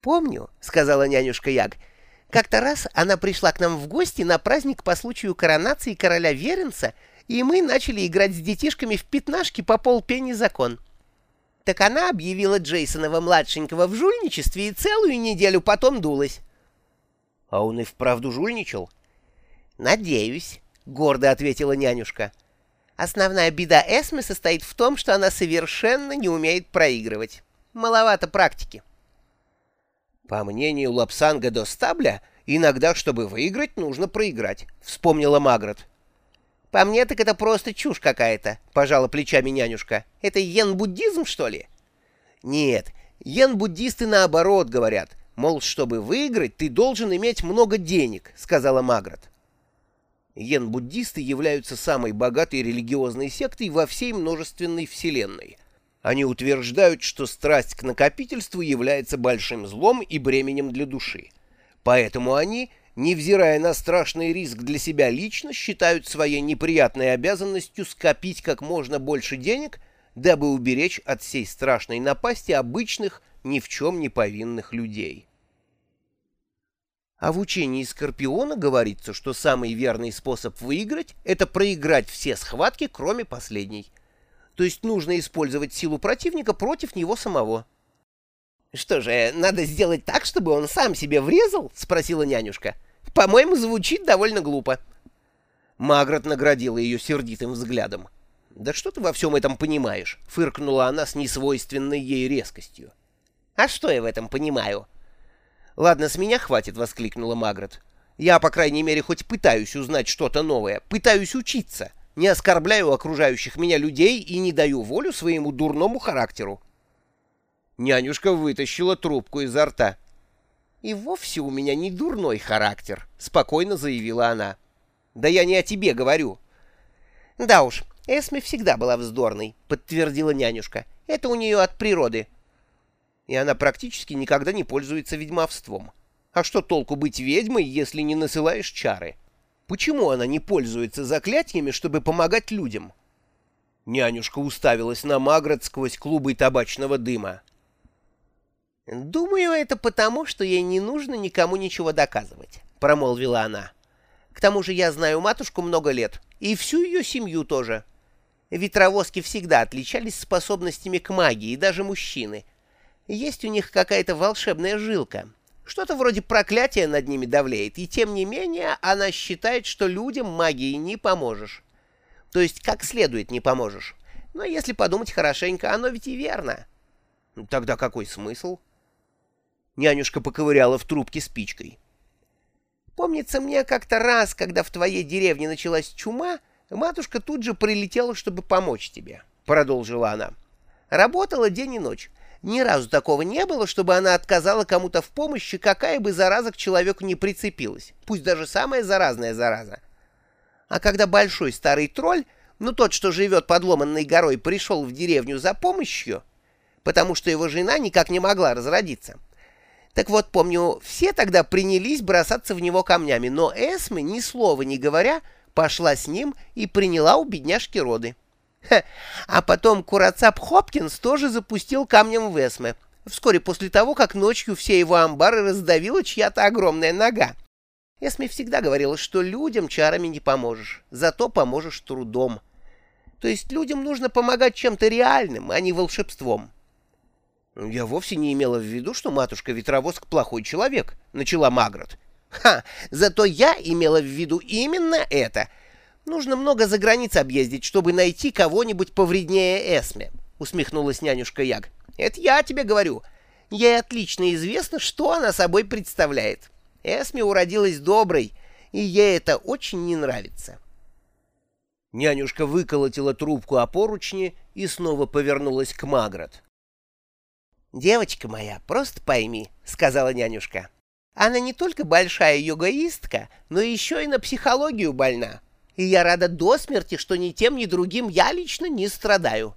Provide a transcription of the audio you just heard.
«Помню», — сказала нянюшка Яг. «Как-то раз она пришла к нам в гости на праздник по случаю коронации короля Веренца, и мы начали играть с детишками в пятнашки по полпенни закон. Так она объявила Джейсонова-младшенького в жульничестве и целую неделю потом дулась». «А он и вправду жульничал?» «Надеюсь», — гордо ответила нянюшка. «Основная беда Эсмы состоит в том, что она совершенно не умеет проигрывать. Маловато практики». По мнению Лапсанга до Стабля, иногда, чтобы выиграть, нужно проиграть, — вспомнила Магрот. По мне так это просто чушь какая-то, — пожала плечами нянюшка. Это йен-буддизм, что ли? Нет, йен-буддисты наоборот говорят. Мол, чтобы выиграть, ты должен иметь много денег, — сказала Магрот. Йен-буддисты являются самой богатой религиозной сектой во всей множественной вселенной — они утверждают, что страсть к накопительству является большим злом и бременем для души. Поэтому они, невзирая на страшный риск для себя лично, считают своей неприятной обязанностью скопить как можно больше денег, дабы уберечь от всей страшной напасти обычных, ни в чем не повинных людей. А в учении Скорпиона говорится, что самый верный способ выиграть — это проиграть все схватки, кроме последней — то есть нужно использовать силу противника против него самого. «Что же, надо сделать так, чтобы он сам себе врезал?» — спросила нянюшка. «По-моему, звучит довольно глупо». Магрот наградила ее сердитым взглядом. «Да что ты во всем этом понимаешь?» — фыркнула она с несвойственной ей резкостью. «А что я в этом понимаю?» «Ладно, с меня хватит», — воскликнула Магрот. «Я, по крайней мере, хоть пытаюсь узнать что-то новое, пытаюсь учиться» не оскорбляю окружающих меня людей и не даю волю своему дурному характеру. Нянюшка вытащила трубку изо рта. «И вовсе у меня не дурной характер», — спокойно заявила она. «Да я не о тебе говорю». «Да уж, Эсме всегда была вздорной», — подтвердила нянюшка. «Это у нее от природы». И она практически никогда не пользуется ведьмовством. А что толку быть ведьмой, если не насылаешь чары? Почему она не пользуется заклятиями, чтобы помогать людям? Нянюшка уставилась на Магрот сквозь клубы табачного дыма. «Думаю, это потому, что ей не нужно никому ничего доказывать», — промолвила она. «К тому же я знаю матушку много лет, и всю ее семью тоже. Ветровозки всегда отличались способностями к магии, даже мужчины. Есть у них какая-то волшебная жилка, что-то вроде проклятия над ними давлеет, и тем не менее она считает, что людям магией не поможешь. То есть как следует не поможешь. Но если подумать хорошенько, оно ведь и верно. Ну, тогда какой смысл? Нянюшка поковыряла в трубке спичкой. Помнится мне как-то раз, когда в твоей деревне началась чума, матушка тут же прилетела, чтобы помочь тебе, — продолжила она. Работала день и ночь. Ни разу такого не было, чтобы она отказала кому-то в помощи, какая бы зараза к человеку не прицепилась, пусть даже самая заразная зараза. А когда большой старый тролль, ну тот, что живет под ломанной горой, пришел в деревню за помощью, потому что его жена никак не могла разродиться. Так вот, помню, все тогда принялись бросаться в него камнями, но Эсме, ни слова не говоря, пошла с ним и приняла у бедняжки роды. А потом Курацап Хопкинс тоже запустил камнем в Эсме, вскоре после того, как ночью все его амбары раздавила чья-то огромная нога. Эсме всегда говорила, что людям чарами не поможешь, зато поможешь трудом. То есть людям нужно помогать чем-то реальным, а не волшебством. «Я вовсе не имела в виду, что матушка-ветровоск плохой человек», — начала Магрот. «Ха! Зато я имела в виду именно это — Нужно много за границей объездить, чтобы найти кого-нибудь повреднее Эсме, — усмехнулась нянюшка Яг. — Это я тебе говорю. Ей отлично известно, что она собой представляет. Эсме уродилась доброй, и ей это очень не нравится. Нянюшка выколотила трубку о поручни и снова повернулась к Магрот. «Девочка моя, просто пойми», — сказала нянюшка. «Она не только большая йогоистка, но еще и на психологию больна и я рада до смерти, что ни тем, ни другим я лично не страдаю.